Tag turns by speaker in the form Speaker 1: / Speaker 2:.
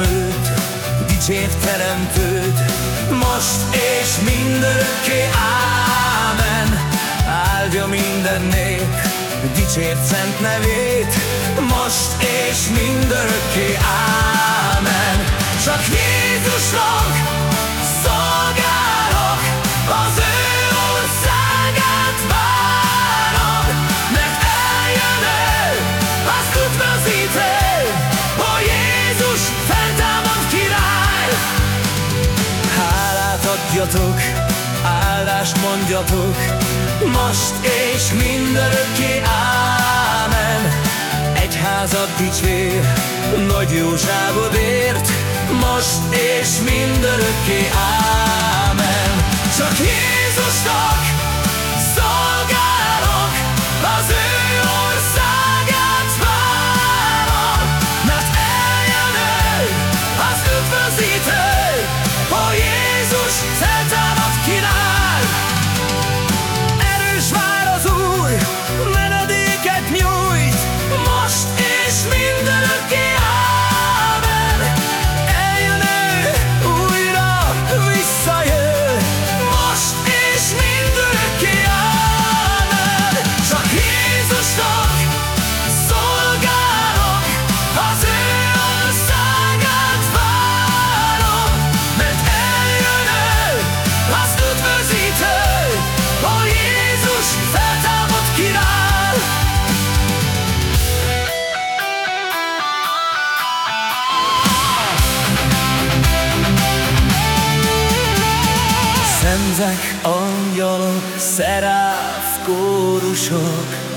Speaker 1: őt, dicsért teremtőt, most és mindörökké, ámen. Áldja minden nép, dicsért szent nevét, most és mindörökké, ámen. Csak Jézusnak adjatok, állást mondjatok, most és mindörökké, ámen. Egyházat dicsér, nagy jóságodért, most és mindörökké, ámen. Csak Jézusnak Szenzek, angyalok, szeráf, kórusok